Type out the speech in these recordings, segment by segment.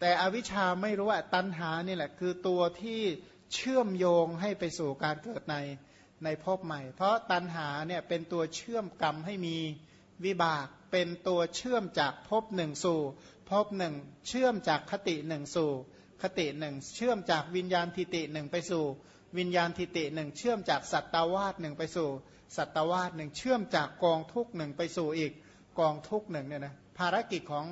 แต่อวิชชาไม่รู้ว่าตัณหานี่แหละคือตัวที่เชื่อมโยงให้ไปสู่การเกิดในในภพใหม่ เพราะตัณหาเนี่ยเป็นตัวเชื่อมกรรมให้มีวิบาก เป็นตัวเชื่อมจากภพหนึ่งสู่ภพหนึ่งเชื่อมจากคติหนึ่งสู่คติหนึ่งเชื่อมจากวิญญาณทิติหนึ่งไปสู่ วิญญาณทิติหนึ่งเชื่อมจากสัตตวาสหนึ่งไปสู่ สัตตวาสหนึ่งเชื่อมจากกองทุกหนึ่งไปสู่อีกกองทุกหนึ่งเนี่ยนะภารกิจของ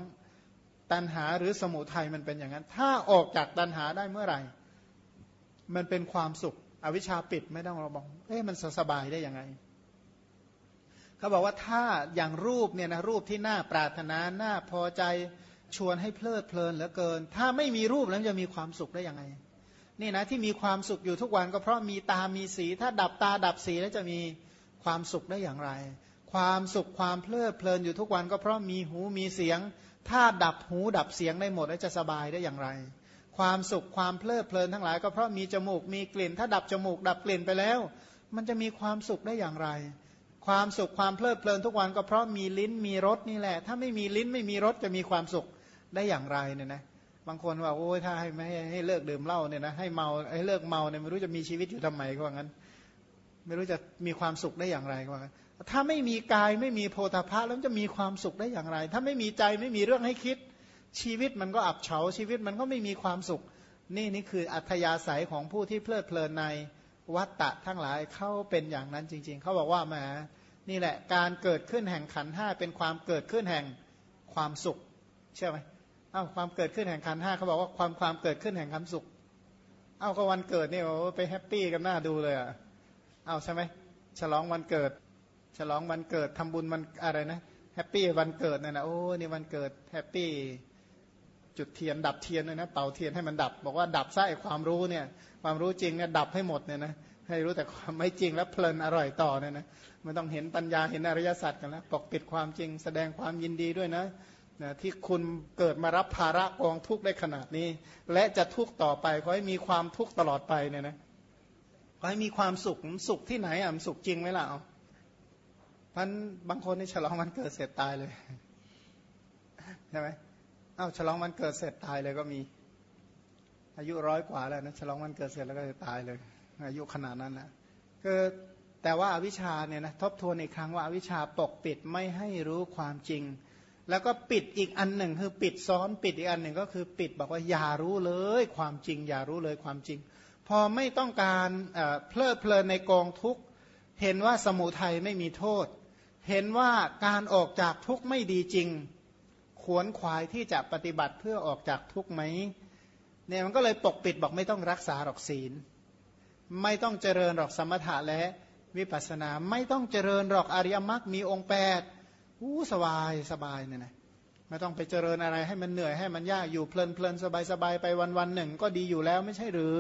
ตัณหาหรือสมุทัยมันเป็นอย่างนั้น ถ้าออกจากตัณหาได้เมื่อไหร่ มันเป็นความสุข อวิชชาปิดไม่ต้องเราบอกเอ๊ะมันสบายได้ยังไงเขาบอกว่าถ้าอย่างรูปเนี่ยนะรูปที่น่าปรารถนาน่าพอใจชวนให้เพลิดเพลินเหลือเกิน ถ้าไม่มีรูปแล้วจะมีความสุขได้ยังไงนี่นะที่มีความสุขอยู่ทุกวันก็เพราะมีตามีสี ถ้าดับตาดับสีแล้วจะมีความสุขได้อย่างไร ความสุขความเพลิดเพลินอยู่ทุกวันก็เพราะมีหูมีเสียง ถ้าดับหูดับเสียงได้หมดแล้วจะสบายได้อย่างไร ความสุขความเพลิดเพลินทั้งหลาย ก็เพราะมีจมูกมีกลิ่น ถ้าดับจมูกดับกลิ่นไปแล้ว มันจะมีความสุขได้อย่างไร ความสุขความเพลิดเพลินทุกวันก็เพราะมีลิ้นมีรสนี่แหละ ถ้าไม่มีลิ้นไม่มีรสจะมีความสุขได้อย่างไรเนี่ยนะบางคนว่าโอ้ยถ้าให้ไม่ให้เลิกดื่มเหล้าเนี่ยนะให้เมาให้เลิกเมาเนี่ยไม่รู้จะมีชีวิตอยู่ทำไมก็ว่างั้น ไม่รู้จะมีความสุขได้อย่างไรก็ว่างั้น ถ้าไม่มีกายไม่มีโพธาภะแล้วจะมีความสุขได้อย่างไร ถ้าไม่มีใจไม่มีเรื่องให้คิด ชีวิตมันก็อับเฉาชีวิตมันก็ไม่มีความสุข นี่นี่คืออัธยาศัยของผู้ที่เพลิดเพลินในวัตตะทั้งหลายเขาเป็นอย่างนั้นจริง ๆเขาบอกว่าแหมนี่แหละการเกิดขึ้นแห่งขันห้าเป็นความเกิดขึ้นแห่งความสุขเชื่อไหมเอ้าความเกิดขึ้นแห่งขันห้าเขาบอกว่าความความเกิดขึ้นแห่งความสุขเอ้าก็วันเกิดนี่โอ้ไป happy กันน่าดูเลยอะเอาใช่ไหมฉลองวันเกิด ฉลองวันเกิดทำบุญมันอะไรนะ happy วันเกิดเนี่ยนะโอ้นี่วันเกิด happy จุดเทียนดับเทียนเลยนะเป่าเทียนให้มันดับ บอกว่าดับไส้ความรู้เนี่ยความรู้จริงเนี่ยดับให้หมดเนี่ยนะให้รู้แต่ความไม่จริงแล้วเพลินอร่อยต่อเนี่ยนะไม่ต้องเห็นปัญญาเห็นอริยสัจกันแล้วปกปิดความจริงแสดงความยินดีด้วยนะนะที่คุณเกิดมารับภาระกองทุกข์ได้ขนาดนี้ และจะทุกข์ต่อไปขอให้มีความทุกข์ตลอดไปเนี่ยนะขอให้มีความสุขสุขที่ไหนอะสุขจริงไหมล่ะ พันบางคนนี่ฉลองวันเกิดเสร็จตายเลยใช่ไหมเอ้าฉลองวันเกิดเสร็จตายเลยก็มี อายุร้อยกว่าแล้วนะฉลองวันเกิดเสร็จแล้วก็จะตายเลย อายุขนาดนั้นนะคือแต่ว่าอาวิชชาเนี่ยนะทบทวนอีกครั้งว่าอาวิชชาปกปิดไม่ให้รู้ความจริง แล้วก็ปิดอีกอันหนึ่งคือปิดซ้อนปิดอีกอันหนึ่งก็คือปิดบอกว่าอย่ารู้เลยความจริง อย่ารู้เลยความจริง พอไม่ต้องการเพลิดเพลินในกองทุกเห็นว่าสมุทัยไม่มีโทษ เห็นว่าการออกจากทุกข์ไม่ดีจริง ขวนขวายที่จะปฏิบัติเพื่อออกจากทุกข์ไหมเนี่ยมันก็เลยปกปิดบอกไม่ต้องรักษาหรอกศีล ไม่ต้องเจริญหรอกสมถะและวิปัสสนาไม่ต้องเจริญหรอกอริยมรรคมีองค์แปดอู้สบายสบายเนี่ยนะไม่ต้องไปเจริญอะไรให้มันเหนื่อยให้มันยากอยู่เพลินเพลินสบายสบายไปวันวันหนึ่ง ก็ดีอยู่แล้วไม่ใช่หรือ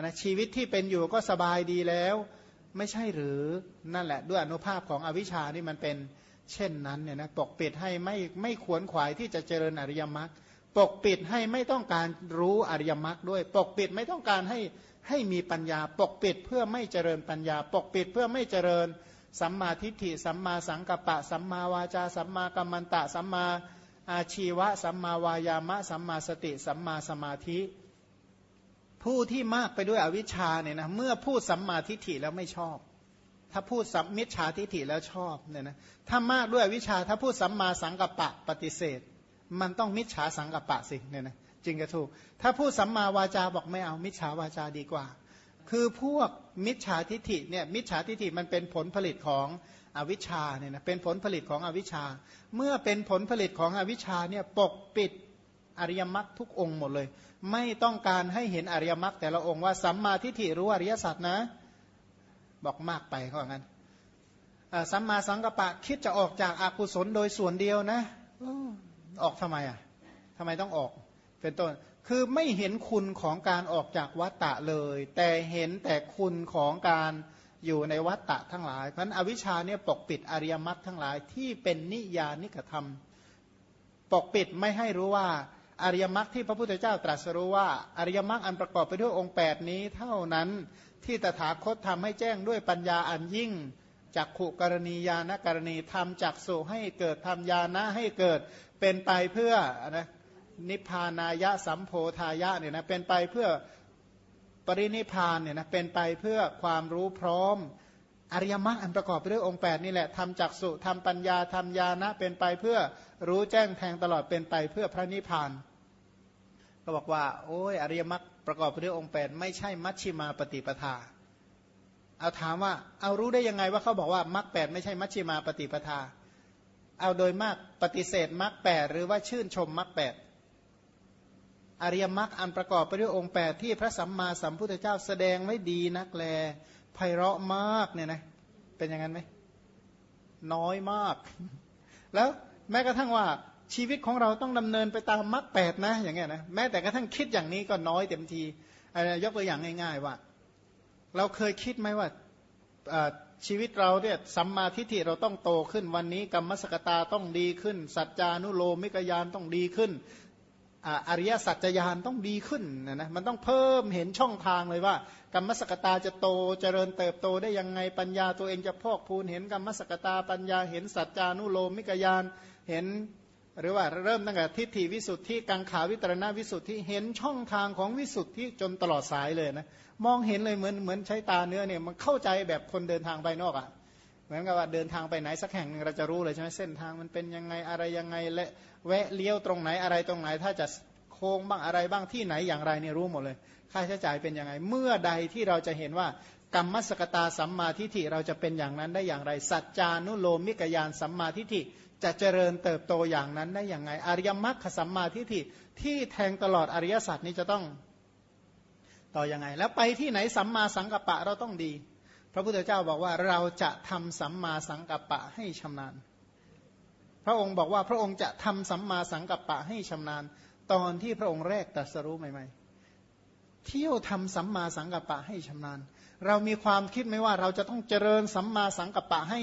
นะชีวิตที่เป็นอยู่ก็สบายดีแล้ว ไม่ใช่หรือนั่นแหละ ด้วยอนุภาพของอวิชานี่มันเป็นเช่นนั้นเนี่ยนะปกปิดให้ไม่ไม่ขวนขวายที่จะเจริญอริยมรรคปกปิดให้ไม่ต้องการรู้อริยมรรคด้วย ปกปิดไม่ต้องการให้ให้มีปัญญา ปกปิดเพื่อไม่เจริญปัญญา ปกปิดเพื่อไม่เจริญสัมมาทิฏฐิสัมมาสังกัปปะ สัมมาวาจา สัมมากัมมันตะ สัมมาอาชีวะ สัมมาวายามะ สัมมาสติ สัมมาสมาธิ ผู้ที่มากไปด้วยอวิชชาเนี่ยนะเมื่อพูดสัมมาทิฏฐิแล้วไม่ชอบ ถ้าพูดสัมมิจฉาทิฏฐิแล้วชอบเนี่ยนะถ้ามากด้วยอวิชาถ้าพูดสัมมาสังกัปปะปฏิเสธ มันต้องมิจฉาสังกัปปะสิเนี่ยนะจริงก็ถูก ถ้าพูดสัมมาวาจาบอกไม่เอามิจฉาวาจาดีกว่า คือพวกมิจฉาทิฏฐิเนี่ยมิจฉาทิฏฐิมันเป็นผลผลิตของอวิชชาเนี่ยนะเป็นผลผลิตของอวิชชา เมื่อเป็นผลผลิตของอวิชชาเนี่ยปกปิด อริยมรรคทุกองค์หมดเลย ไม่ต้องการให้เห็นอริยมรรคแต่ละองค์ว่าสัมมาทิฏฐิรู้อริยสัจนะ บอกมากไปเขาบอกงั้นสัมมาสังกปะคิดจะออกจากอากุศลโดยส่วนเดียวนะออกทำไมอะทำไมต้องออกเป็นต้นคือไม่เห็นคุณของการออกจากวัตตะเลย แต่เห็นแต่คุณของการอยู่ในวัตตะทั้งหลาย เพราะนั้นอวิชชาเนี่ยปกปิดอริยมรรคทั้งหลายที่เป็นนิยานิกธรรม ปกปิดไม่ให้รู้ว่า อริยมรรคที่พระพุทธเจ้าตรัสรู้ว่า อริยมรรคอันประกอบไปด้วยองค์ 8 นี้เท่านั้นที่ตถาคตทำให้แจ้งด้วยปัญญาอันยิ่งจากขุกรณียานกรณีทำจากสุให้เกิดทำยานะให้เกิดเป็นไปเพื่อนะนิพพานายะสัมโพธายะเนี่ยนะเป็นไปเพื่อปรินิพานเนี่ยนะเป็นไปเพื่อความรู้พร้อม อริยมรรคอันประกอบไปด้วยองค์ 8 นี่แหละทำจักสุทำปัญญาทำญาณะเป็นไปเพื่อรู้แจ้งแทงตลอดเป็นไปเพื่อพระนิพพาน ก็บอกว่า โอ้ยอริยมรรคประกอบไปด้วยองค์ 8 ไม่ใช่มัชชิมาปฏิปทา เอาถามว่าเอารู้ได้ยังไงว่าเขาบอกว่ามรรคแปดไม่ใช่มัชชิมาปฏิปทา เอาโดยมากปฏิเสธมรรคแปดหรือว่าชื่นชมมรรคแปดอริยมรรคอันประกอบไปด้วยองค์ 8 ที่พระสัมมาสัมพุทธเจ้าแสดงไว้ดีนักแล ไพเราะมากเนี่ยนะเป็นอย่างนั้นไหมน้อยมาก แล้วแม้กระทั่งว่าชีวิตของเราต้องดำเนินไปตามมรรคแปดนะ อย่างเงี้ยนะแม้แต่กระทั่งคิดอย่างนี้ก็น้อยเต็มทียกตัวอย่างง่าย ๆ ว่า เราเคยคิดไหมว่าชีวิตเราเนี่ยสัมมาทิฏฐิเราต้องโตขึ้นวันนี้กรรมสกตาต้องดีขึ้น สัจจานุโลมิกยานต้องดีขึ้น อริยสัจญานต้องดีขึ้นนะนะมันต้องเพิ่มเห็นช่องทางเลยว่า กรรมสกตาจะโตเจริญเติบโตได้ยังไงปัญญาตัวเองจะพอกพูนเห็นกรรมสกตาปัญญาเห็นสัจจานุโลมิกยานเห็น หรือว่าเริ่มตั้งแต่ทิฏฐิวิสุทธิกังขาวิตรณวิสุทธิเห็นช่องทางของวิสุทธิจนตลอดสายเลยนะมองเห็นเลยเหมือนเหมือนใช้ตาเนื้อเนี่ยมันเข้าใจแบบคนเดินทางไปนอกอะ่ะ เหมือนกับว่าเดินทางไปไหนสักแห่งหนึ่งเราจะรู้เลยใช่ไหมเส้นทางมันเป็นยังไงอะไรยังไงและแวะเลี้ยวตรงไหนอะไรตรงไหน ถ้าจะโค้งบ้างอะไรบ้างที่ไหนอย่างไรเนี่ยรู้หมดเลย ค่าใช้จ่ายเป็นยังไง เมื่อใดที่เราจะเห็นว่ากรรมสกตาสัมมาทิฏฐิเราจะเป็นอย่างนั้นได้อย่างไร สัจจานุโลมิกยานสัมมาทิฏฐิจะเจริญเติบโตอย่างนั้นได้อย่างไงอริยมรรคสัมมาทิฏฐิที่แทงตลอดอริยสัจนี้จะต้องต่อยังไง แล้วไปที่ไหนสัมมาสังกัปปะเราต้องดี ระพุทธเจ้าบอกว่าเราจะทำสัมมาสังกัปปะให้ชำนาญ พระองค์บอกว่าพระองค์จะทำสัมมาสังกัปปะให้ชำนาญ ตอนที่พระองค์แรกตรัสรู้ใหม่ ๆ เที่ยวทำสัมมาสังกัปปะให้ชำนาญ เรามีความคิดไหมว่าเราจะต้องเจริญสัมมาสังกัปปะให้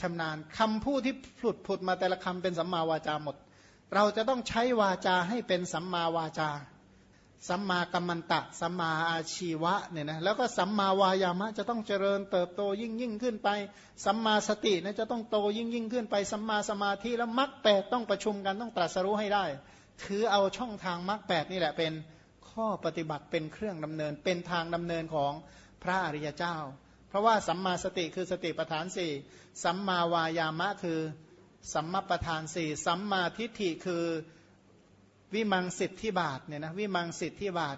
ชำนาญคำพูดที่ผุดผุดมาแต่ละคำเป็นสัมมาวาจาหมด เราจะต้องใช้วาจาให้เป็นสัมมาวาจา สัมมากัมมันตะ สัมมาอาชีวะเนี่ยนะแล้วก็สัมมาวายามะจะต้องเจริญเติบโตยิ่งยิ่งขึ้นไป สัมมาสตินะจะต้องโตยิ่งยิ่งขึ้นไป สัมมาสมาธิแล้วมรรคแปดต้องประชุมกันต้องตรัสรู้ให้ได้ ถือเอาช่องทางมรรคแปดนี่แหละเป็นข้อปฏิบัติเป็นเครื่องดำเนิน เป็นทางดำเนินของพระอริยเจ้า เพราะว่าสัมมาสติคือสติปัฏฐานสี่สัมมาวายามะคือสัมมาประธานสี่สัมมาทิฏฐิคือ วิมังสิทธิบาทเนี่ยนะวิมังสิทธิบาท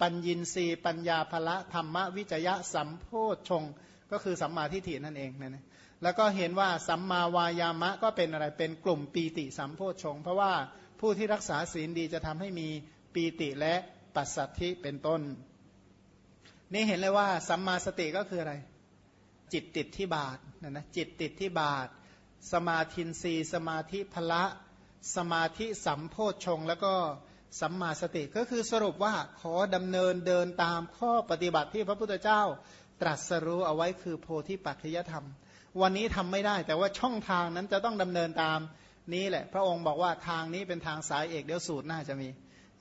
ปัญญินรีปัญญาภละธรรมวิจยะสัมโพชงก็คือสัมมาทิฏฐินั่นเองนะแล้วก็เห็นว่าสัมมาวายามะก็เป็นอะไรเป็นกลุ่มปีติสัมโพชงเพราะว่าผู้ที่รักษาศีลดีจะทำให้มีปีติและปัสสัทธิเป็นต้น นี่เห็นเลยว่าสัมมาสติก็คืออะไร จิตติดที่บาทนะนะจิตติดที่บาท สมาธินรีสมาธิพละ สมาธิสัมโพชฌงแล้วก็สัมมาสติก็คือสรุปว่าขอดำเนินเดินตามข้อปฏิบัติที่พระพุทธเจ้าตรัสรู้เอาไว้คือโพธิปัจจยธรรม วันนี้ทำไม่ได้แต่ว่าช่องทางนั้นจะต้องดำเนินตามนี้แหละ พระองค์บอกว่าทางนี้เป็นทางสายเอกเดี๋ยวสูตรหน้าจะมี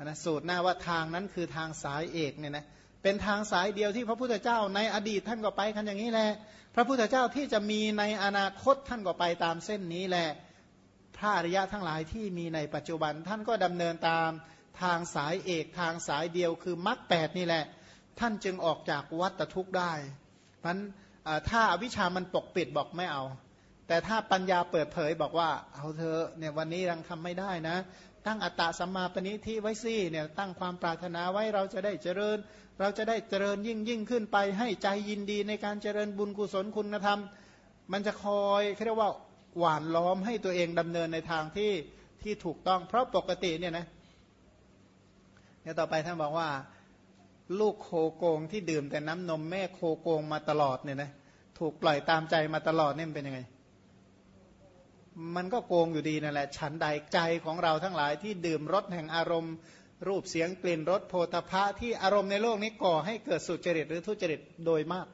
นะสูตรหน้าว่าทางนั้นคือทางสายเอกเนี่ยนะเป็นทางสายเดียวที่พระพุทธเจ้าในอดีตท่านก็ไปกันอย่างนี้แหละ พระพุทธเจ้าที่จะมีในอนาคตท่านก็ไปตามเส้นนี้แหละ พระอริยะทั้งหลายที่มีในปัจจุบัน ท่านก็ดำเนินตามทางสายเอกทางสายเดียวคือมรรคแปดนี่แหละ ท่านจึงออกจากวัฏทุกข์ได้เพราะนั้นถ้าวิชามันปกปิดบอกไม่เอา แต่ถ้าปัญญาเปิดเผยบอกว่าเอาเธอเนี่ยวันนี้ยังทำไม่ได้นะ ตั้งอัตตาสัมมาปณิที่ไว้สิเนี่ยตั้งความปรารถนาไว้เราจะได้เจริญ เราจะได้เจริญยิ่งยิ่งขึ้นไปให้ใจยินดีในการเจริญบุญกุศลคุณธรรม มันจะคอยเรียกว่า หวานล้อมให้ตัวเองดำเนินในทางที่ที่ถูกต้อง เพราะปกติเนี่ยนะเนี่ยต่อไปท่านบอกว่า ลูกโคโกงที่ดื่มแต่น้ำนมแม่โคโกงมาตลอดเนี่ยนะถูกปล่อยตามใจมาตลอดเนี่ยเป็นยังไง มันก็โกงอยู่ดีนั่นแหละ ฉันใดใจของเราทั้งหลายที่ดื่มรสแห่งอารมณ์ รูปเสียงกลิ่นรสโพธพะที่อารมณ์ในโลกนี้ก่อให้เกิดสุจริตหรือทุจริตโดยมาก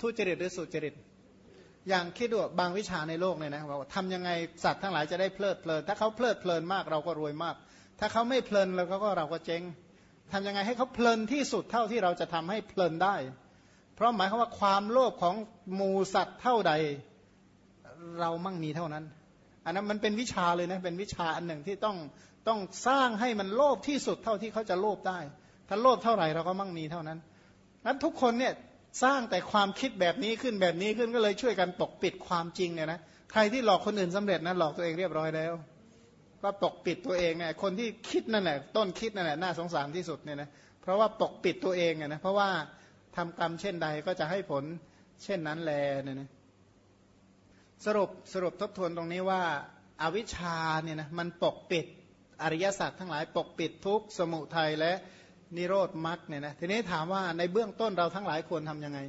ทุจริตหรือสุจริต อย่างคิดดูบางวิชาในโลกเนี่ยนะว่าทำยังไงสัตว์ทั้งหลายจะได้เพลิดเพลิน ถ้าเขาเพลิดเพลินมากเราก็รวยมาก ถ้าเขาไม่เพลินเราก็เราก็เจ๊งทำยังไงให้เขาเพลินที่สุดเท่าที่เราจะทำให้เพลินได้ เพราะหมายความว่าความโลภของมูสัตว์เท่าใด เรามั่งมีเท่านั้น อันนั้นมันเป็นวิชาเลยนะเป็นวิชาอันหนึ่งที่ต้องต้องสร้างให้มันโลภที่สุดเท่าที่เขาจะโลภได้ ถ้าโลภเท่าไหร่เราก็มั่งมีเท่านั้นนั้นทุกคนเนี่ย สร้างแต่ความคิดแบบนี้ขึ้นแบบนี้ขึ้นก็เลยช่วยกันปกปิดความจริงเนี่ยนะใครที่หลอกคนอื่นสำเร็จนะหลอกตัวเองเรียบร้อยแล้ว ก็ปกปิดตัวเองเนี่ยคนที่คิดนั่นแหละต้นคิดนั่นแหละน่าสงสารที่สุดเนี่ยนะเพราะว่าปกปิดตัวเองเนะเพราะว่าทำกรรมเช่นใดก็จะให้ผลเช่นนั้นแลเนี่ยนะสรุปสรุปทบทวนตรงนี้ว่าอาวิชชาเนี่ยนะมันปกปิดอริยสัจทั้งหลายปกปิดทุกสมุทัยและ นิโรธมรรคเนี่ยนะทีนี้ถามว่าในเบื้องต้นเราทั้งหลายควรทํำยังไง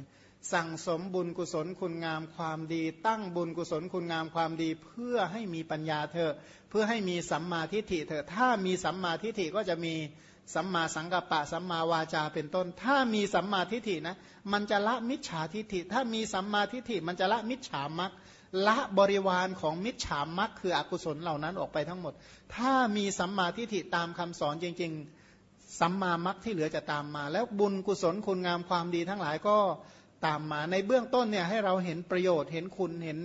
สั่งสมบุญกุศลคุณงามความดี ตั้งบุญกุศลคุณงามความดี เพื่อให้มีปัญญาเถอเพื่อให้มีสัมมาทิฏฐิเถอถ้ามีสัมมาทิฏฐิก็จะมีสัมมาสังกัปปะสัมมาวาจาเป็นต้น ถ้ามีสัมมาทิฏฐินะมันจะละมิจฉาทิฏฐิ ถ้ามีสัมมาทิฏฐิมันจะละมิจฉามรรคละบริวารของมิจฉามรรคคืออกุศลเหล่านั้นออกไปทั้งหมด ถ้ามีสัมมาทิฏฐิตามคำสอนจริง ๆ สัมมามรรคที่เหลือจะตามมา แล้วบุญกุศลคุณงามความดีทั้งหลายก็ตามมา ในเบื้องต้นเนี่ยให้เราเห็นประโยชน์เห็นคุณเห็น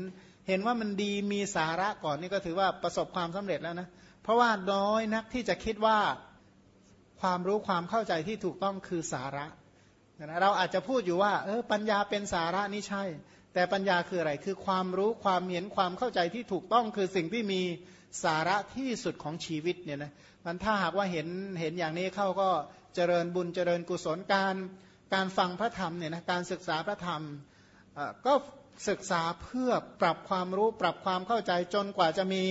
เห็นว่ามันดีมีสาระก่อนนี่ก็ถือว่าประสบความสำเร็จแล้วนะเพราะว่าน้อยนักที่จะคิดว่าความรู้ความเข้าใจที่ถูกต้องคือสาระนะเราอาจจะพูดอยู่ว่าเออปัญญาเป็นสาระนี่ใช่ แต่ปัญญาคืออะไรคือความรู้ความเห็นความเข้าใจที่ถูกต้องคือสิ่งที่มี สาระที่สุดของชีวิตเนี่ยนะมันถ้าหากว่าเห็นเห็นอย่างนี้เข้าก็เจริญบุญเจริญกุศลการการฟังพระธรรมเนี่ยนะการศึกษาพระธรรมก็ศึกษาเพื่อปรับความรู้ปรับความเข้าใจจนกว่าจะมี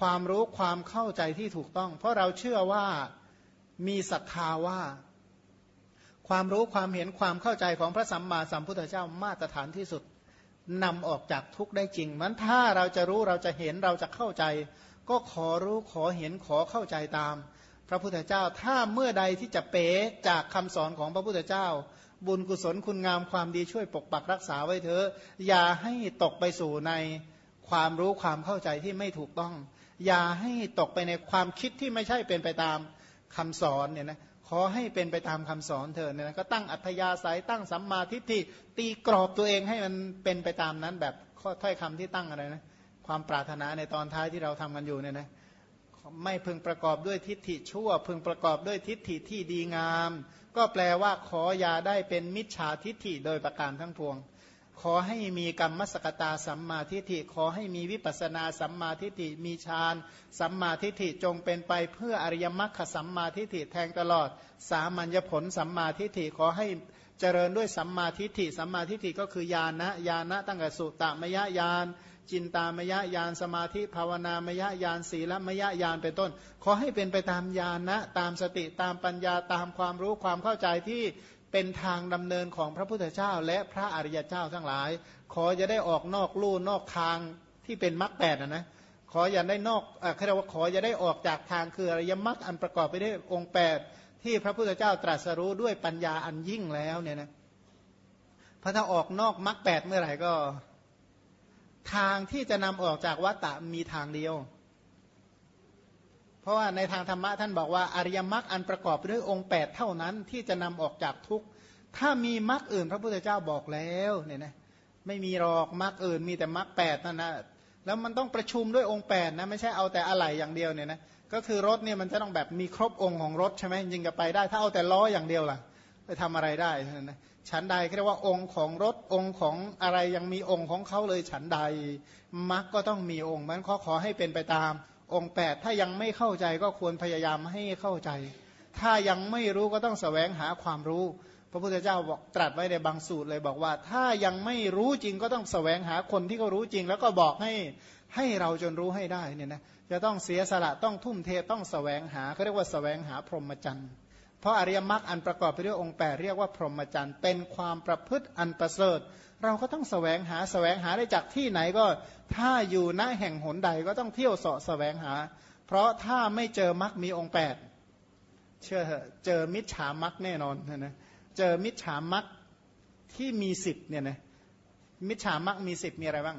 ความรู้ความเข้าใจที่ถูกต้อง เพราะเราเชื่อว่ามีศรัทธาว่า ความรู้ความเห็นความเข้าใจของพระสัมมาสัมพุทธเจ้ามาตรฐานที่สุดนำออกจากทุกได้จริงมันถ้าเราจะรู้เราจะเห็นเราจะเข้าใจ ก็ขอรู้ขอเห็นขอเข้าใจตาม พระพุทธเจ้าถ้าเมื่อใดที่จะเป๋จากคำสอนของพระพุทธเจ้า บุญกุศลคุณงามความดีช่วยปกปักรักษาไว้เถอะอย่าให้ตกไปสู่ในความรู้ความเข้าใจที่ไม่ถูกต้อง อย่าให้ตกไปในความคิดที่ไม่ใช่เป็นไปตามคำสอนเนี่ยนะขอให้เป็นไปตามคำสอนเธอเนี่ยนะก็ตั้งอัธยาศัยตั้งสัมมาทิฏฐิตีกรอบตัวเองให้มันเป็นไปตามนั้นแบบข้อถ้อยคำที่ตั้งอะไรนะ ความปรารถนาในตอนท้ายที่เราทำกันอยู่เนี่ยนะไม่พึงประกอบด้วยทิฏฐิชั่ว พึงประกอบด้วยทิฏฐิที่ดีงาม ก็แปลว่าขออย่าได้เป็นมิจฉาทิฏฐิโดยประการทั้งปวง ขอให้มีกรรมสกตาสัมมาทิฏฐิ ขอให้มีวิปัสนาสัมมาทิฏฐิ มีฌานสัมมาทิฏฐิจงเป็นไปเพื่ออริยมรรคสัมมาทิฏฐิแทงตลอด สามัญญผลสัมมาทิฏฐิขอให้เจริญด้วยสัมมาทิฏฐิ สัมมาทิฏฐิก็คือญาณนะญาณะตั้งแต่สุตตมยญาณ จินตามยญาณสมาธิภาวนามยญาณศีลมยญาณเป็นต้น ขอให้เป็นไปตามญาณนะ ตามสติตามปัญญาตามความรู้ความเข้าใจที่เป็นทางดำเนินของพระพุทธเจ้า และพระอริยเจ้าทั้งหลาย ขอจะได้ออกนอกลู่นอกทางที่เป็นมรรคแปดนะนะขออย่าได้นอกเรียกว่าขออย่าได้ออกจากทางคืออริยมรรคอันประกอบไปด้วยองค์แปดที่พระพุทธเจ้าตรัสรู้ด้วยปัญญาอันยิ่งแล้วเนี่ยนะพระถ้าออกนอกมรรคแปดเมื่อไหร่ก็ ทางที่จะนำออกจากวัฏฏะมีทางเดียว เพราะว่าในทางธรรมะท่านบอกว่าอริยมรรคอันประกอบด้วยองค์ 8 เท่านั้นที่จะนำออกจากทุกข์ถ้ามีมรรคอื่น พระพุทธเจ้าบอกแล้วเนี่ยนะไม่มีหรอกมรรคอื่นมีแต่มรรคแปดนั่นนะแล้วมันต้องประชุมด้วยองค์8นะไม่ใช่เอาแต่อะไหล่อย่างเดียวเนี่ยนะก็คือรถเนี่ยมันจะต้องแบบมีครบองค์ของรถใช่ไหมยิงกับไปได้ ถ้าเอาแต่ล้ออย่างเดียวล่ะ ไปทำอะไรได้นะฉันใดเรียกว่าองค์ของรถองค์ของอะไรยังมีองค์ของเขาเลยฉันใดมรรคก็ต้องมีองค์มันขอขอให้เป็นไปตาม องค์แปดถ้ายังไม่เข้าใจก็ควรพยายามให้เข้าใจ ถ้ายังไม่รู้ก็ต้องสแสวงหาความรู้ พระพุทธเจ้าบอกตรัสไว้ในบางสูตรเลยบอกว่า ถ้ายังไม่รู้จริงก็ต้องสแสวงหาคนที่เขารู้จริง แล้วก็บอกให้ให้เราจนรู้ให้ได้เนี่ยนะจะต้องเสียสละต้องทุ่มเทต้องสแสวงหาเขาเรียกว่าสแสวงหาพรหมจรรย์ เพราะอริยมรรคอันประกอบไปด้วยองค์แปดเรียกว่าพรหมจรรย์เป็นความประพฤติอันประเสริฐ เราก็ต้องสแสวงหาสแสวงหาได้จากที่ไหนก็ ถ้าอยู่ณแห่งหนใดก็ต้องเที่ยวเสาะแสวงหา เพราะถ้าไม่เจอมรรคมีองค์แปดเชื่อเจอมิจฉามรรคแน่นอนนะเจอมิจฉามรรคที่มีสิบเนี่ยนะมิจฉามรรคมีสิบมีอะไรบ้าง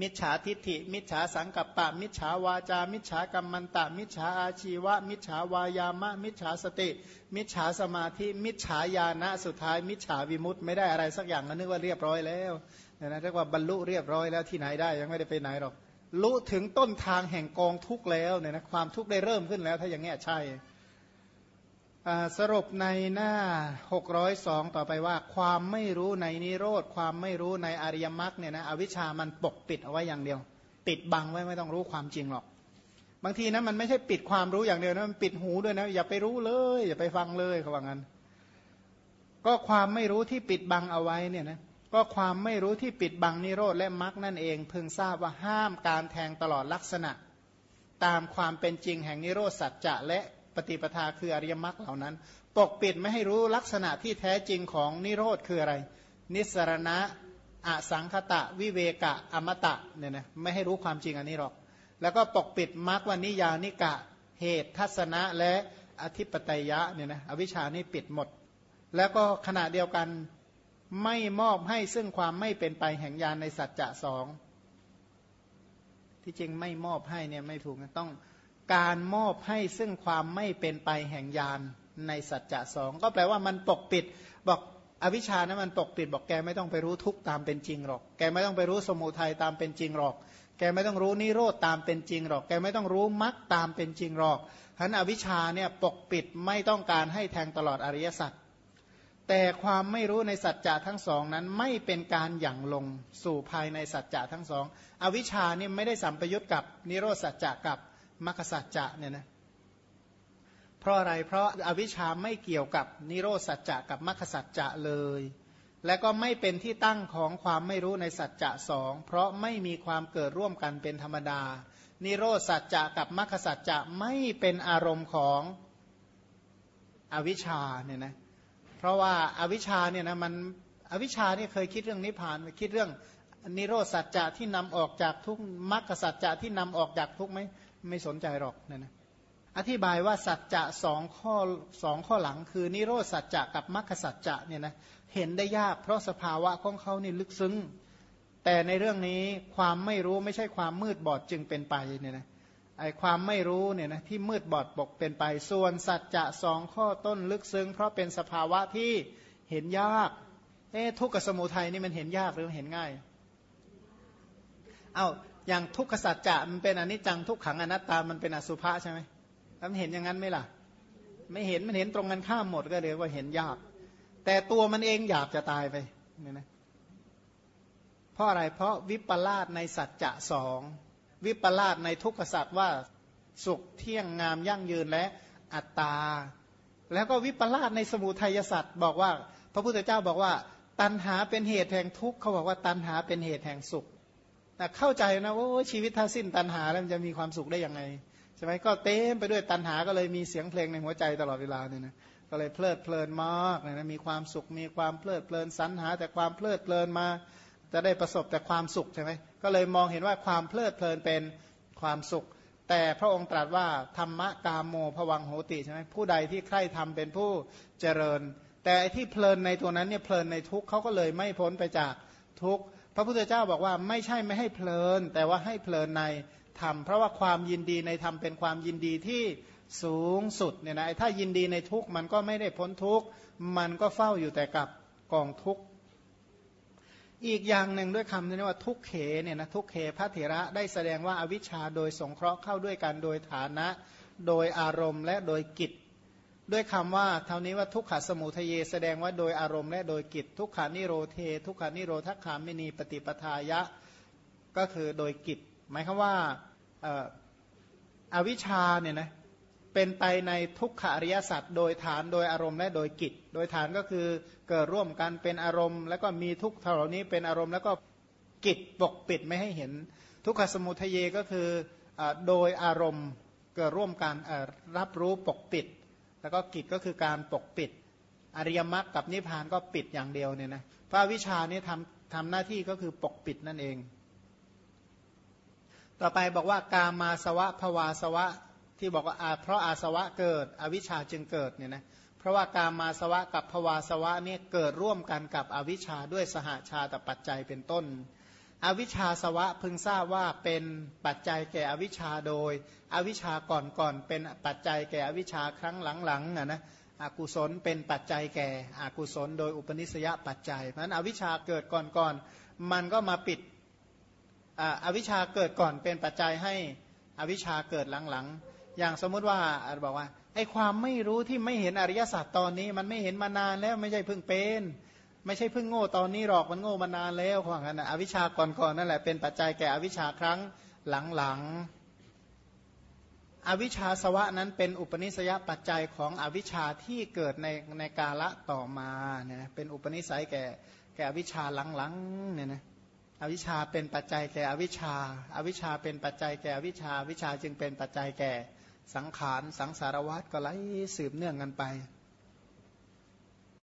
มิจฉาทิฏฐิ มิจฉาสังกัปปะ มิจฉาวาจา มิจฉากรรมันตะ มิจฉาอาชีวะ มิจฉาวายามะ มิจฉาสติ มิจฉาสมาธิ มิจฉาญาณะสุดท้าย มิจฉาวิมุตต์ไม่ได้อะไรสักอย่างก็นึกว่าเรียบร้อยแล้วเนี่ยนะเรียกว่าบรรลุเรียบร้อยแล้วที่ไหนได้ยังไม่ได้ไปไหนหรอกรู้ถึงต้นทางแห่งกองทุกข์แล้วเนี่ยนะความทุกข์ได้เริ่มขึ้นแล้ว ถ้าอย่างนี้ใช่ สรุปในหน้า 602 ต่อไปว่า ความไม่รู้ในนิโรธ ความไม่รู้ในอริยมรรคเนี่ยนะอวิชามันปกปิดเอาไว้อย่างเดียว ปิดบังไว้ไม่ต้องรู้ความจริงหรอก บางทีนะมันไม่ใช่ปิดความรู้อย่างเดียวนะมันปิดหูด้วยนะอย่าไปรู้เลย อย่าไปฟังเลยเขาว่างั้น ก็ความไม่รู้ที่ปิดบังเอาไว้เนี่ยนะก็ความไม่รู้ที่ปิดบังนิโรธและมรรคนั่นเองเพึงทราบว่าห้ามการแทงตลอดลักษณะ ตามความเป็นจริงแห่งนิโรธสัจจะและ ปฏิปทาคืออริยมรรคเหล่านั้น ปกปิดไม่ให้รู้ลักษณะที่แท้จริงของนิโรธคืออะไร นิสรณะอสังคตะ วิเวกะ อมตะเนี่ยนะไม่ให้รู้ความจริงอันนี้หรอก แล้วก็ปกปิดมรรควันิยานิกะ เหตุทัศนะและอธิปไตยะเนี่ยนะอวิชานี่ปิดหมด แล้วก็ขณะเดียวกันไม่มอบให้ซึ่งความไม่เป็นไปแห่งญาณในสัจจะสองที่จริงไม่มอบให้เนี่ยไม่ถูกต้อง การมอบให้ซึ่งความไม่เป็นไปแห่งญาณในสัจจะสองก็แปลว่ามันปกปิด บอกอวิชานะมันปกปิด บอกแกไม่ต้องไปรู้ทุกตามเป็นจริงหรอก แกไม่ต้องไปรู้สมุทัยตามเป็นจริงหรอก แกไม่ต้องรู้นิโรธตามเป็นจริงหรอก แกไม่ต้องรู้มรรคตามเป็นจริงหรอกฉะนั้นอวิชาเนี่ยปกปิดไม่ต้องการให้แทงตลอดอริยสัจแต่ความไม่รู้ในสัจจะทั้งสองนั้นไม่เป็นการหยั่งลงสู่ภายในสัจจะทั้งสอง อวิชชานี่ไม่ได้สัมปยุตกับนิโรธสัจจะกับ มรรคสัจจะเนี่ยนะเพราะอะไรเพราะอาวิชชาไม่เกี่ยวกับนิโรสัจจะกับมรรคสัจจะเลย และก็ไม่เป็นที่ตั้งของความไม่รู้ในสัจจะสองเพราะไม่มีความเกิดร่วมกันเป็นธรรมดา นิโรสัจจะกับมรรคสัจจะไม่เป็นอารมณ์ของอวิชชาเนี่ยนะเพราะว่าอาวิชชาเนี่ยนะมันอวิชชาเนี่ยเคยคิดเรื่องนิพพานคิดเรื่องนิโรสัจจะที่นำออกจากทุกมรรคสัจจะที่นำออกจากทุกไหม ไม่สนใจหรอกเนี่ยนะอธิบายว่าสัจจะสองข้อสองข้อหลังคือนิโรธสัจจะกับมรรคสัจจะเนี่ยนะเห็นได้ยาก เพราะสภาวะของเขานี่ลึกซึ้ง แต่ในเรื่องนี้ความไม่รู้ไม่ใช่ความมืดบอดจึงเป็นไปเนี่ยนะไอความไม่รู้เนี่ยนะที่มืดบอดบกเป็นไปส่วนสัจจะสองข้อต้นลึกซึ้ง เพราะเป็นสภาวะที่เห็นยากเอ๊ทุกขสมุทัยนี่มันเห็นยากหรือเห็นง่าย เอาอย่างทุกขสัจจะมันเป็นอนิจจังทุกขังอนัตตามันเป็นอสุภะใช่ไหมแล้วมันเห็นอย่างนั้นไหมล่ะ ไม่เห็นมันเห็นตรงกันข้ามหมดก็เลยว่าเห็นยาก แต่ตัวมันเองอยากจะตายไปเนี่ยนะเพราะอะไรเพราะวิปลาสในสัจจะสองวิปลาสในทุกขสัตว์ว่าสุขเที่ยงงามยั่งยืนและอัตตา แล้วก็วิปลาสในสมุทัยสัตว์บอกว่า พระพุทธเจ้าบอกว่า ตัณหาเป็นเหตุแห่งทุกข์เขาบอกว่าตัณหาเป็นเหตุแห่งสุข แต่เข้าใจนะว่าชีวิตถ้าสิ้นตัณหาแล้วมันจะมีความสุขได้ยังไงใช่ไหมก็เต็มไปด้วยตัณหาก็เลยมีเสียงเพลงในหัวใจตลอดเวลาเนี่ยนะก็เลยเพลิดเพลินมากนะมีความสุขมีความเพลิดเพลินสรรหา แต่ความเพลิดเพลินมา จะได้ประสบแต่ความสุขใช่ไหมก็เลยมองเห็นว่าความเพลิดเพลินเป็นความสุข แต่พระองค์ตรัสว่าธรรมะกามโมภวังโหติใช่ไหมผู้ใดที่ใคร่ทำเป็นผู้เจริญ แต่ที่เพลินในตัวนั้นเนี่ยเพลินในทุกเขาก็เลยไม่พ้นไปจากทุก พระพุทธเจ้าบอกว่าไม่ใช่ไม่ให้เพลิน แต่ว่าให้เพลินในธรรม เพราะว่าความยินดีในธรรมเป็นความยินดีที่สูงสุดเนี่ยนะถ้ายินดีในทุกมันก็ไม่ได้พ้นทุกมันก็เฝ้าอยู่แต่กับกองทุกอีกอย่างหนึ่งด้วยคำนี้ว่าทุกเขเนี่ยนะทุกเขพระเถระได้แสดงว่าอาวิชชาโดยสงเคราะห์เข้าด้วยกันโดยฐานะ โดยอารมณ์และโดยกิจ ด้วยคำว่าเท่านี้ว่าทุกขสมุทเยแสดงว่าโดยอารมณ์และโดยกิจ ทุกขานิโรเท ทุกขานิโรธคามินีปฏิปทายะก็คือโดยกิจ หมายคือว่าอวิชชาเนี่ยนะเป็นไปในทุกขอริยสัจโดยฐานโดยอารมณ์และโดยกิจ โดยฐานก็คือเกิดร่วมกันเป็นอารมณ์ แล้วก็มีทุกเท่านี้เป็นอารมณ์แล้วก็กิจปกปิดไม่ให้เห็น ทุกขสมุทเยก็คือโดยอารมณ์เกิดร่วมกันรับรู้ปกปิด แล้วก็กิจก็คือการปกปิด อริยมรรคกับนิพพานก็ปิดอย่างเดียวเนี่ยนะพระวิชานี้ทำทำหน้าที่ก็คือปกปิดนั่นเอง ต่อไปบอกว่ากามาสวะภวาสวะที่บอกว่าเพราะอาสวะเกิด อวิชชาจึงเกิดเนี่ยนะเพราะว่ากามาสวะกับภวาสวะเนี่ยเกิดร่วมกันกับอวิชชาด้วยสหาชาตปัจจัยเป็นต้น อวิชชาสวะพึงทราบว่าเป็นปัจจัยแก่อวิชชาโดย อวิชชาก่อนก่อนเป็นปัจจัยแก่อวิชชาครั้งหลังๆนะนะอกุศลเป็นปัจจัยแก่อกุศล โดยอุปนิสยปัจจัยเพราะนั้นอวิชชาเกิดก่อนก่อนมันก็มาปิดอ่าอวิชชาเกิดก่อนเป็นปัจจัยให้อวิชชาเกิดหลังๆ อย่างสมมุติว่าบอกว่าไอ้ความไม่รู้ที่ไม่เห็นอริยสัจตอนนี้ มันไม่เห็นมานานแล้วไม่ใช่เพิ่งเป็น ไม่ใช่เพิ่งโง่ตอนนี้หรอกมันโง่มานานแล้วว่างั้นนะอวิชาก่อนๆนั่นแหละเป็นปัจจัยแก่อวิชาครั้งหลังๆอวิชชาสวะนั้นเป็นอุปนิสัยปัจจัยของอวิชชาที่เกิดในในกาละต่อมาเนี่ยเป็นอุปนิสัยแก่แก่อวิชชาหลังๆเนี่ยนะอวิชชาเป็นปัจจัยแก่อวิชชาอวิชชาเป็นปัจจัยแก่อวิชชาวิชาจึงเป็นปัจจัยแก่สังขารสังสารวัฏก็ไหลสืบเนื่องกันไป